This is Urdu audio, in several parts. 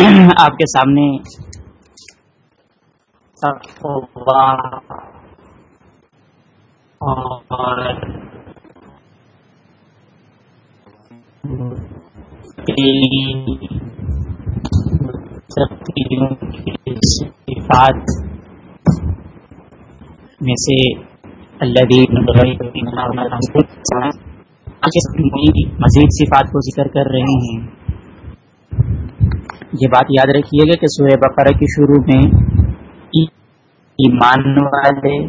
آپ کے سامنے صفات میں سے مزید صفات کو ذکر کر رہے ہیں۔ یہ بات یاد رکھیے گا کہ سورہ بقرہ کی شروع میں ایمان والے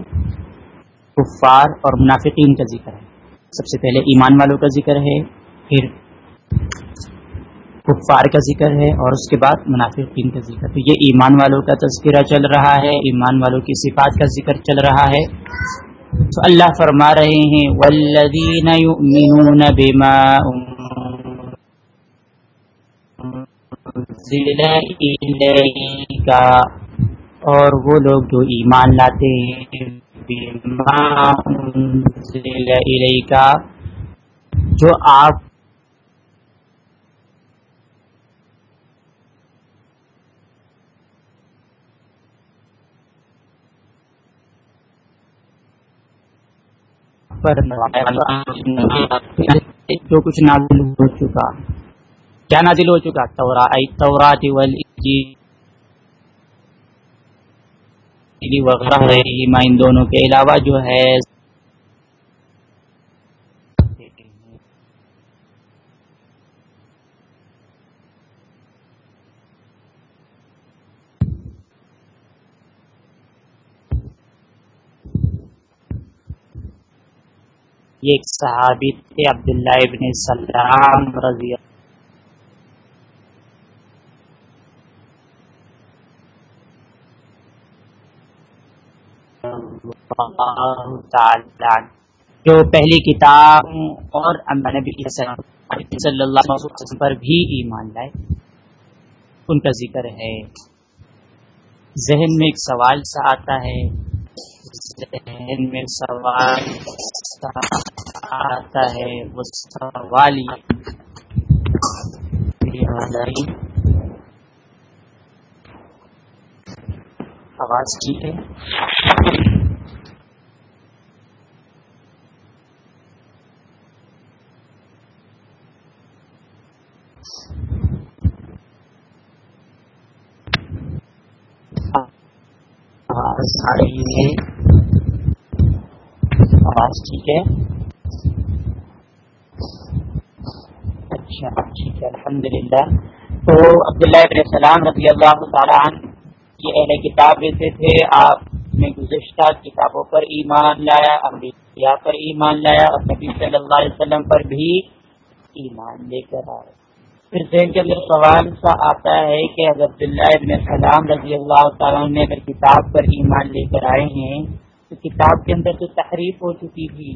کفار اور منافقین کا ذکر ہے۔ سب سے پہلے ایمان والوں کا ذکر ہے، پھر کفار کا ذکر ہے اور اس کے بعد منافقین کا ذکر۔ تو یہ ایمان والوں کا تذکرہ چل رہا ہے، ایمان والوں کی صفات کا ذکر چل رہا ہے۔ تو اللہ فرما رہے ہیں والذین یؤمنون بما کا اور وہ لوگ جو ایمان لاتے ہیں کا جو آپ پر جو کچھ نازل ہو چکا۔ کیا نازل ہو چکا؟ تورا تورات وغیرہ ان دونوں کے علاوہ جو ہے۔ یہ ایک صحابی تھے، عبداللہ ابن سلام رضی جو پہلی کتاب اور نبی صلی اللہ علیہ وسلم پر بھی ایمان لائے۔ ان کا ذکر ہے۔ ذہن میں ایک سوال سا آتا ہے۔ ذہن میں سوال آتا ہے۔ وہ سوال آواز ٹھیک ہے؟ آ رہی ہے آواز ٹھیک ہے؟ اچھا ٹھیک ہے الحمد للہ تو عبداللہ ابن السلام رضی اللہ تعالیٰ یہ اہل کتاب جیسے تھے۔ آپ نے گزشتہ کتابوں پر ایمان لایا امریکہ پر ایمان لایا، اور نبی صلی اللہ علیہ وسلم پر بھی ایمان لے کر آئے۔ پھر ذہن کے اندر سوال سا آتا ہے کہ عبداللہ ابن السلام رضی اللہ تعالیٰ نے اگر کتاب پر ایمان لے کر آئے ہیں، تو کتاب کے اندر تو تحریف ہو چکی تھی،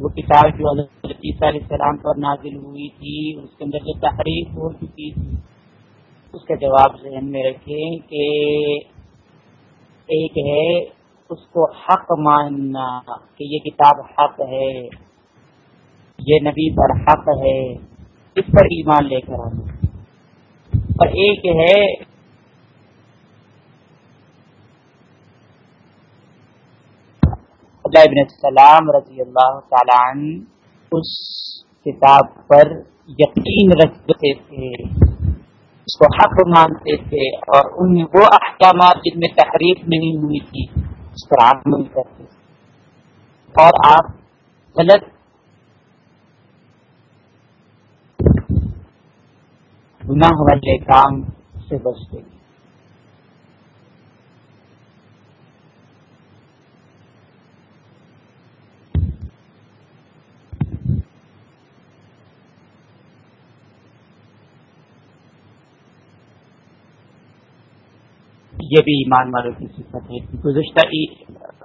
وہ کتاب جو حضرت عیسیٰ علیہ السلام پر نازل ہوئی تھی، اس کے اندر جو تحریف ہو چکی تھی، اس کا جواب ذہن میں رکھیں کہ ایک ہے اس کو حق ماننا کہ یہ کتاب حق ہے، یہ نبی پر حق ہے۔ اس پر ایمان لے کر آنا۔ اور ایک ہے ابن السلام رضی اللہ تعالیٰ عنہ اس کتاب پر یقین رکھتے تھے، اس کو حق مانتے تھے اور ان میں وہ احکامات جن میں تحریف نہیں ہوئی تھی، اس پر عمل کرتے تھے۔ اور آپ غلط گناہ والے کام سے بچتے ہیں۔ یہ بھی ایمان والوں کی صفت ہے۔ گزشتہ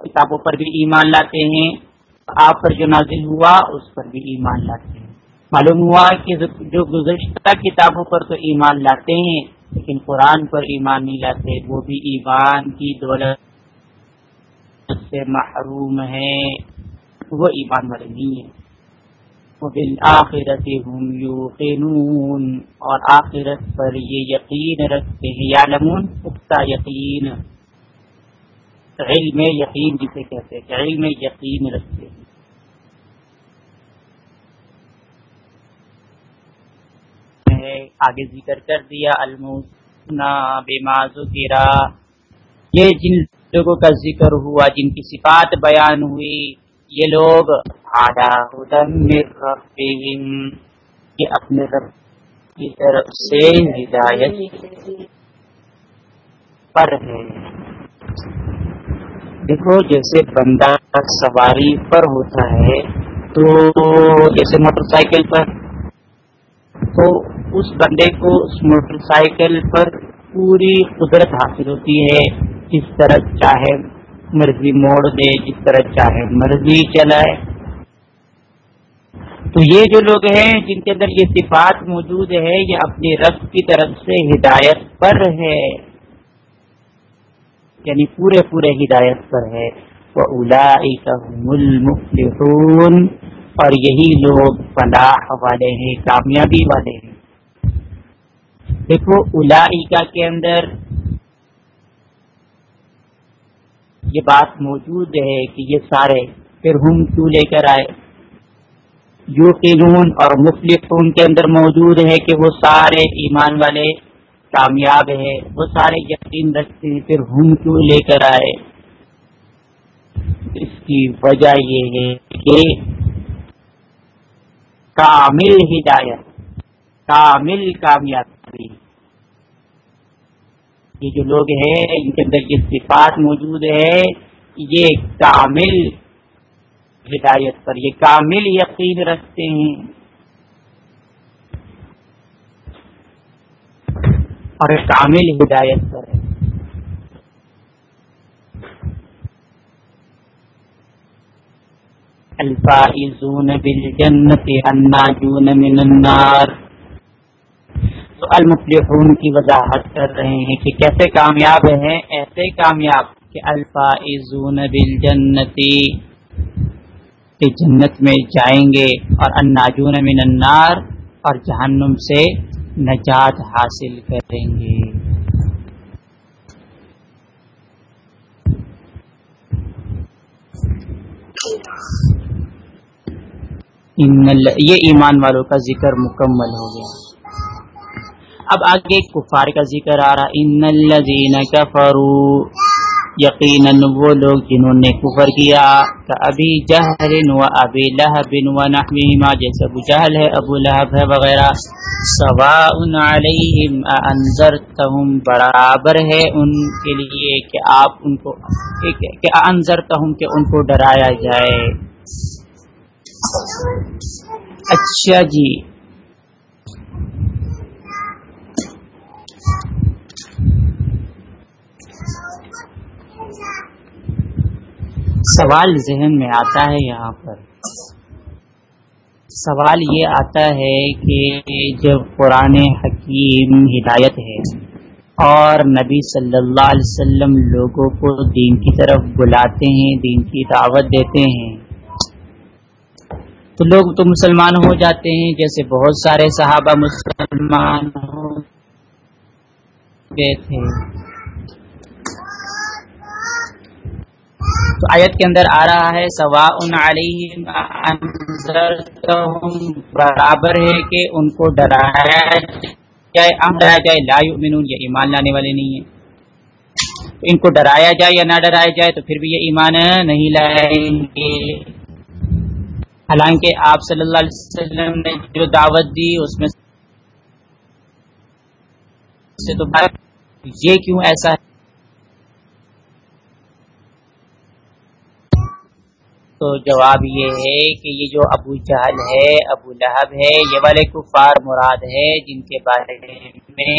کتابوں پر بھی ایمان لاتے ہیں۔ آپ پر جو نازل ہوا، اس پر بھی ایمان لاتے ہیں۔ معلوم ہوا کہ جو گزشتہ کتابوں پر تو ایمان لاتے ہیں، لیکن قرآن پر ایمان نہیں لاتے، وہ بھی ایمان کی دولت سے محروم ہے وہ ایمان والے نہیں ہیں۔ بالآخرت هم یوقنون، اور آخرت پر یہ یقین رکھتے ہیں، یعلمون پختہ یقین۔ علم یقین جسے کہتے ہیں، علم یقین رکھتے ہیں۔ آگے ذکر کر دیا، الموسنا بے یہ جن لوگوں کا ذکر ہوا، جن کی صفات بیان ہوئی، یہ لوگ یہ اپنے رب کی طرف سے ہدایت پر ہے دیکھو، جیسے بندہ سواری پر ہوتا ہے، تو جیسے موٹر سائیکل پر، تو اس بندے کو اس موٹر سائیکل پر پوری قدرت حاصل ہوتی ہے، جس طرح چاہے مرضی موڑ دے، جس طرح چاہے مرضی چلائے۔ تو یہ جو لوگ ہیں، جن کے اندر یہ صفات موجود ہے یہ اپنی رب کی طرف سے ہدایت پر ہے۔ یعنی پورے پورے ہدایت پر ہے۔ وہ اور یہی لوگ فلاح والے ہیں، کامیابی والے ہیں۔ دیکھو الا کے اندر یہ بات موجود ہے کہ یہ سارے پھر ہم کیوں لے کر آئے؟ یو قانون اور مختلف ان کے اندر موجود ہے کہ وہ سارے ایمان والے کامیاب ہے وہ سارے یقین رکھتے ہیں پھر ہم کیوں لے کر آئے؟ اس کی وجہ یہ ہے کہ کامل ہدایت، کامل کامیاب یہ جو لوگ ہیں، ان کے اندر یہ صفات موجود ہے یہ کامل ہدایت پر، یہ کامل یقین رکھتے ہیں۔ اور کامل ہدایت پر ہے الفائزون بالجنت الناجون من النار۔ المفلحون کی وضاحت کر رہے ہیں کہ کیسے کامیاب ہیں، ایسے کامیاب کہ الفائزون بالجنتی، کہ جنت میں جائیں گے اور الناجون من النار اور جہنم سے نجات حاصل کریں گے۔ یہ ایمان والوں کا ذکر مکمل ہو گیا۔ اب آگے کفار کا ذکر آ رہا ان الذین کفروا یقیناً وہ لوگ جنہوں نے کفر کیا کہ ابھی جہل و ابی لہب و نحوہما جیسے ابو جہل ہے ابو لہب ہے وغیرہ، سواء علیہم انذرتہم برابر ہے ان کے لیے کہ آپ ان کو، کہ انذرتہم کہ ان کو ڈرایا جائے۔ اچھا جی سوال ذہن میں آتا ہے یہاں پر۔ سوال یہ آتا ہے کہ جب قرآن حکیم ہدایت ہے اور نبی صلی اللہ علیہ وسلم لوگوں کو دین کی طرف بلاتے ہیں، دین کی دعوت دیتے ہیں، تو لوگ تو مسلمان ہو جاتے ہیں۔ جیسے بہت سارے صحابہ مسلمان ہو گئے تھے۔ تو آیت کے اندر آ رہا ہے سوا ان برابر ہے کہ ان کو ڈرایا جائے ام ڈرایا جائے، لا یؤمنون، یہ ایمان لانے والے نہیں ہیں۔ ان کو ڈرایا جائے یا نہ ڈرایا جائے، تو پھر بھی یہ ایمان نہیں لائیں گے۔ حالانکہ آپ صلی اللہ علیہ وسلم نے جو دعوت دی، اس میں سے تو یہ کیوں ایسا ہے؟ تو جواب یہ ہے کہ یہ جو ابو جہل ہے، ابو لہب ہے، یہ والے کفار مراد ہے جن کے بارے میں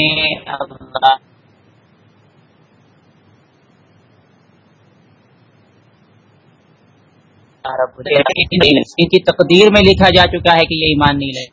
ان کی تقدیر میں لکھا جا چکا ہے کہ یہ ایمان نہیں لے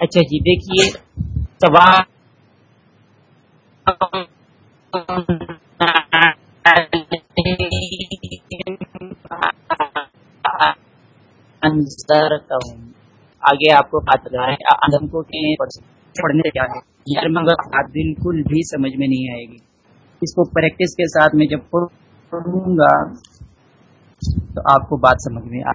اچھا جی دیکھیے آگے آپ کو بات آدم کو پڑھنے کیا ہے یار، مگر بات بالکل بھی سمجھ میں نہیں آئے گی۔ اس کو پریکٹس کے ساتھ میں جب پڑھوں گا تو آپ کو بات سمجھ میں آ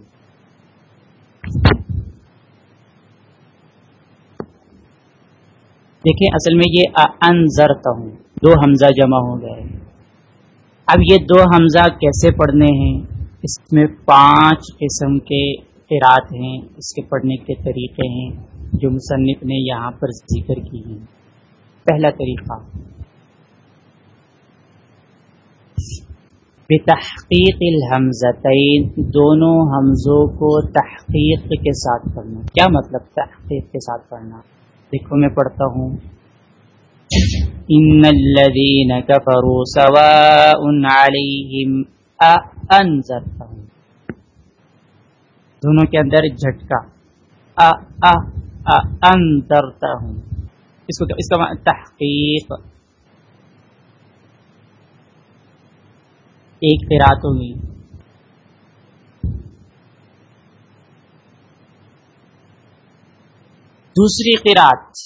دیکھیں اصل میں یہ انضرتا ہوں دو حمزہ جمع ہو گئے۔ اب یہ دو حمزہ کیسے پڑھنے ہیں؟ اس میں پانچ قسم کے قرات ہیں، اس کے پڑھنے کے طریقے ہیں جو مصنف نے یہاں پر ذکر کی ہیں۔ پہلا طریقہ۔ بتحقیق الحمزتین، دونوں حمزوں کو تحقیق کے ساتھ پڑھنا۔ کیا مطلب تحقیق کے ساتھ پڑھنا؟ دیکھو میں پڑھتا ہوں۔ ان الذين كفروا سواء عليهم انذرتهم دونوں کے اندر جھٹکا۔ ا ا انذرتا اس کو اس کا تحقیق۔ ایک قرات ہوگی دوسری قرات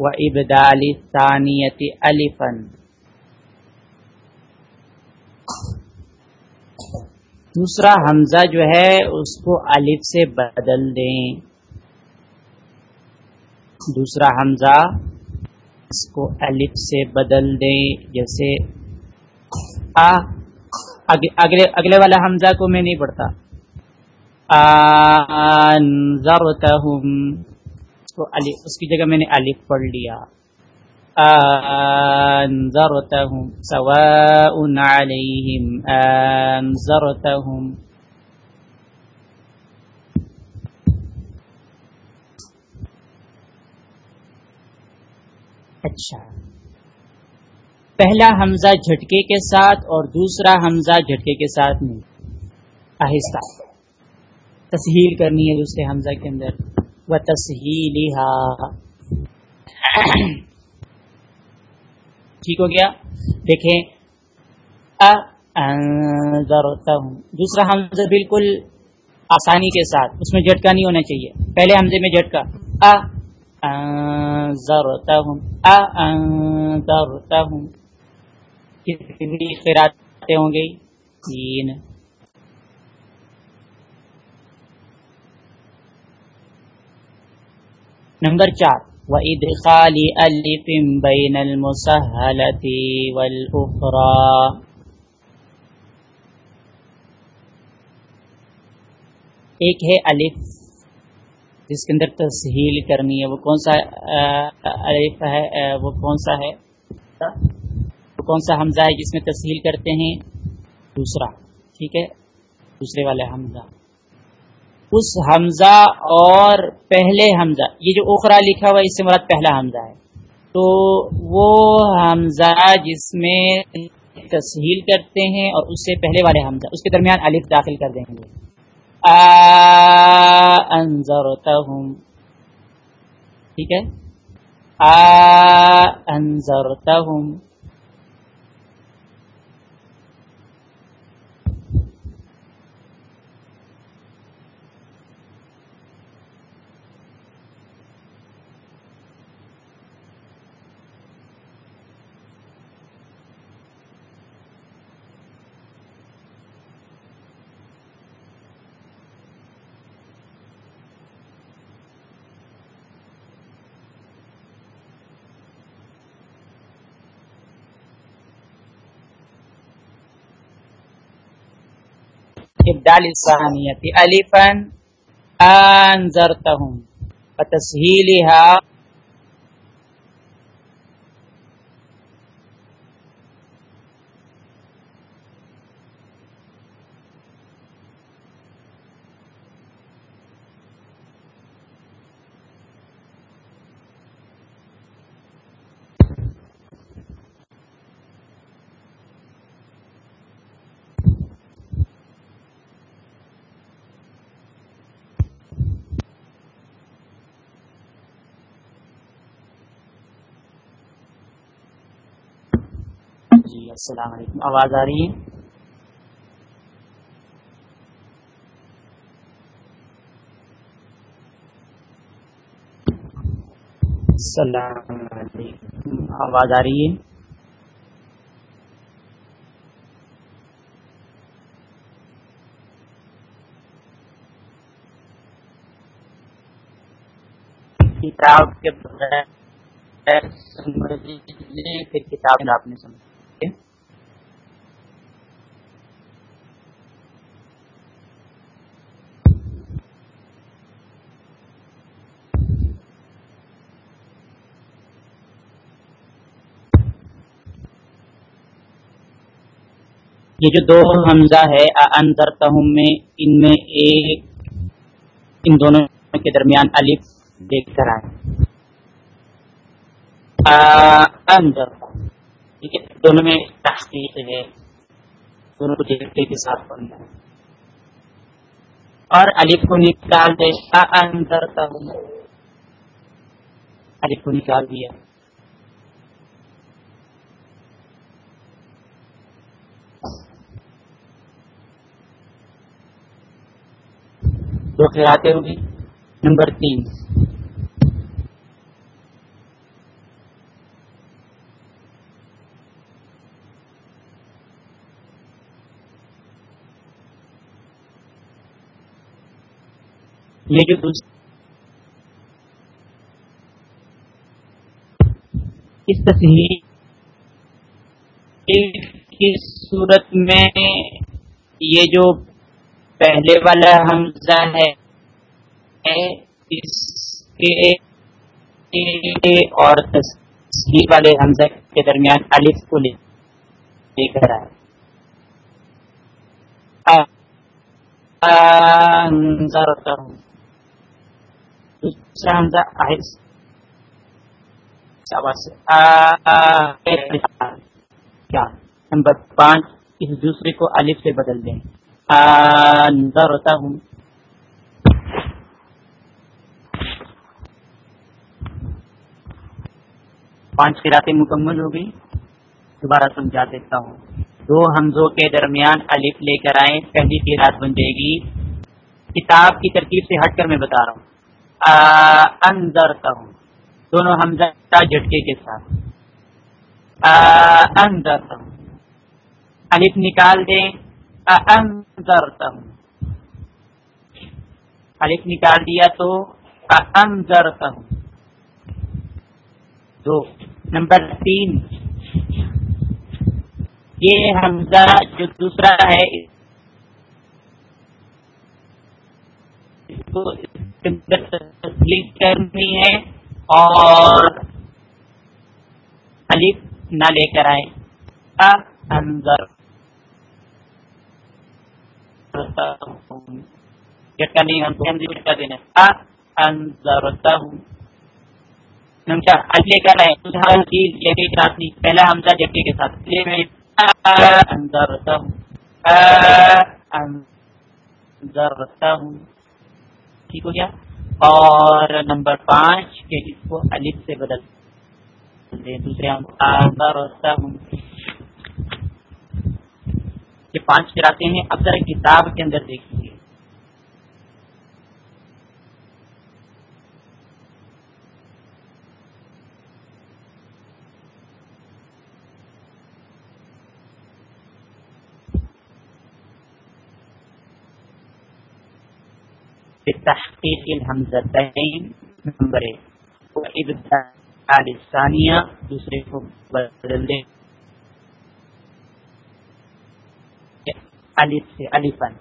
و ابدال ثانیت الفن دوسرا حمزہ جو ہے، اس کو الف سے بدل دیں۔ دوسرا حمزہ، اس کو الف سے بدل دیں، جیسے اگلے اگلے والا حمزہ کو میں نہیں پڑھتا۔ آنذرتہم تو علی، اس کی جگہ میں نے الف پڑھ لیا۔ انذرتهم سواء عليهم انذرتهم اچھا۔ پہلا حمزہ جھٹکے کے ساتھ اور دوسرا حمزہ جھٹکے کے ساتھ نہیں۔ آہستہ۔ تسہیل کرنی ہے دوسرے حمزہ کے اندر۔ وہ تصہیل ٹھیک ہو گیا؟ دیکھیں۔ ہوں دوسرا حمزہ بالکل آسانی کے ساتھ۔ اس میں جھٹکا نہیں ہونا چاہیے۔ پہلے حمزے میں جھٹکا۔ ہوں کتنی خیراتیں ہوں گی؟ تین۔ نمبر چار۔ وَإِدْخَالِ أَلِفٍ بَيْنَ الْمُسَهَّلَةِ وَالْأُخْرَى۔ ایک ہے الف، جس کے اندر تسہیل کرنی ہے۔ وہ کون سا الف ہے؟ وہ کون سا ہے؟ کون سا حمزہ ہے جس میں تسہیل کرتے ہیں؟ دوسرا، ٹھیک ہے؟ دوسرے والے حمزہ۔ اس حمزہ اور پہلے حمزہ، یہ جو اوکھرا لکھا ہوا اس سے مراد پہلا حمزہ ہے۔ تو وہ حمزہ جس میں تسہیل کرتے ہیں اور اس سے پہلے والے حمزہ، اس کے درمیان الف داخل کر دیں گے۔ انذرتہم۔ ٹھیک ہے؟ انذرتہم۔ الدال الثانیت الفا انذرتهم وتسهيلها السلام علیکم۔ آواز آ رہی ہے؟ السلام علیکم۔ آواز آ رہی ہے؟ کتاب کے بغیر پھر کتاب آپ نے سمجھ یہ جو دو حمزہ ہے اندر تہم میں، ان میں ایک، ان دونوں کے درمیان الف دیکھ کر آئے۔ اندر ٹھیک ہے؟ دونوں میں تحقیق ہے۔ دونوں کو دیکھتے کے ساتھ پڑھنا ہے۔ اور الف کو نکال دے۔ اندر تہم الف کو نکال دیا۔ دو خیراتے ہوگی۔ نمبر تین۔ یہ جو اس تصویر کی صورت میں یہ جو پہلے والا حمزہ ہے۔ اس کے اور تصویر والے حمزہ کے درمیان الف کو لے کر آئے۔ دوسرا حمزہ کیا؟ نمبر پانچ، اس دوسرے کو الف سے بدل دیں۔ ہوتا پانچ قراتیں مکمل ہو گئی دوبارہ سمجھا دیتا ہوں. دو حمزوں کے درمیان الف لے کر آئے پہلی قرات بن جائے گی. کتاب کی ترتیب سے ہٹ کر میں بتا رہا ہوں. اندرتا ہوں دونوں حمزہ جھٹکے کے ساتھ. اندرتا ہوں الف نکال دیں. ہوں الف نکال دیا تو ہوں دو، نمبر تین۔ یہ حمزہ جو دوسرا ہے کرنی ہے اور الف نہ لے کر آئے۔ انضر کا ہے پہلا حمزہ جٹے کے ساتھ ٹھیک ہو گیا؟ اور نمبر پانچ کے اس کو الف سے بدل دوسرے ہوں یہ پانچ کراتے ہیں، اب ذرا کتاب کے اندر دیکھیے۔ تحقیق الحمزتین، نمبر ایک۔ ثانیہ دوسرے کو بدل دیں۔ الف سے الفن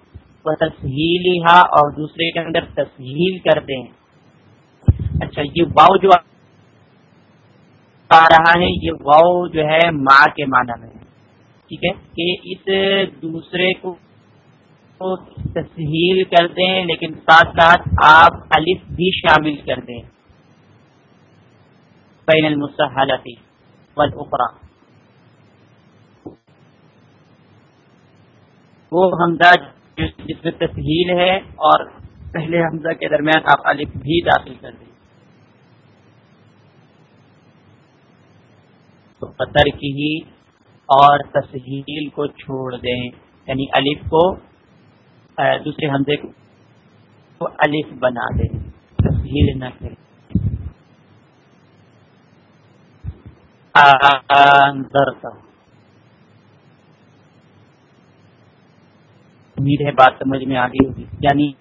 وہ تصہیل اور دوسرے کے اندر تسہیل کر دیں۔ اچھا یہ واؤ جو آ رہا ہے، یہ واؤ جو ہے ماں کے معنی میں۔ ٹھیک ہے، کہ اس دوسرے کو تسہیل کر دیں، لیکن ساتھ ساتھ آپ الف بھی شامل کر دیں۔ بین المسحلتی والاخرى وہ حمزہ جس میں تسہیل ہے اور پہلے حمزہ کے درمیان آپ الف بھی داخل کر دیں تو قطر کی ہی اور تسہیل کو چھوڑ دیں یعنی الف کو دوسرے حمزے کو الف بنا دیں۔ تسہیل نہ کریں۔ امید ہے بات سمجھ میں آ گئی ہوگی۔ یعنی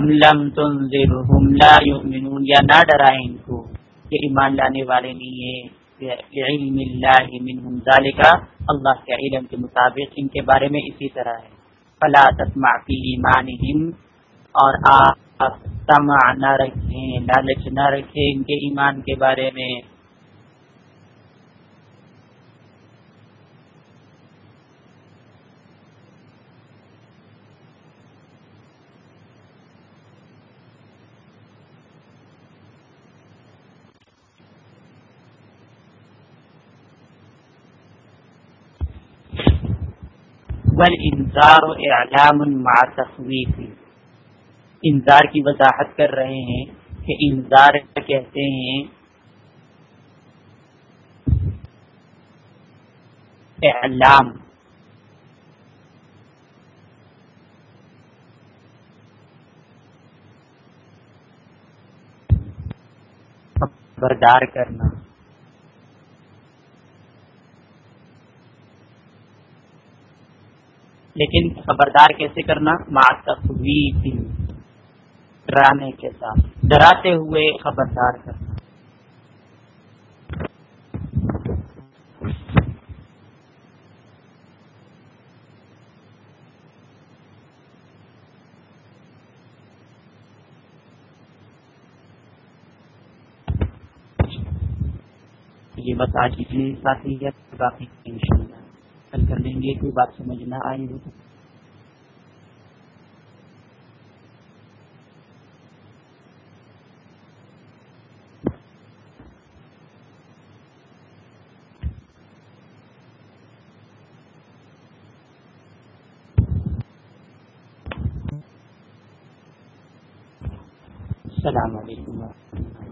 لم تنذرهم لا يؤمنون، یا نہ ڈرائیں ان کو یہ ایمان لانے والے نہیں ہے علم اللہ منهم۔ ذالک اللہ کے علم کے مطابق ان کے بارے میں اسی طرح ہے۔ فلا تسمع فی ایمانہم۔ اور آپ سمع نہ رکھیں لالچ نہ رکھیں ان کے ایمان کے بارے میں۔ بل انذار و اعلام مع تصویف انذار کی وضاحت کر رہے ہیں کہ انذار کہتے ہیں، اعلام۔ بردار کرنا۔ لیکن خبردار کیسے کرنا؟ ڈرانے کے ساتھ، ڈراتے ہوئے خبردار کرنا۔ یہ بتا دیجیے ساتھی ہے۔ باقی کل کر لیں گے کوئی بات سمجھ نہ آئی ہو تو۔ السلام علیکم۔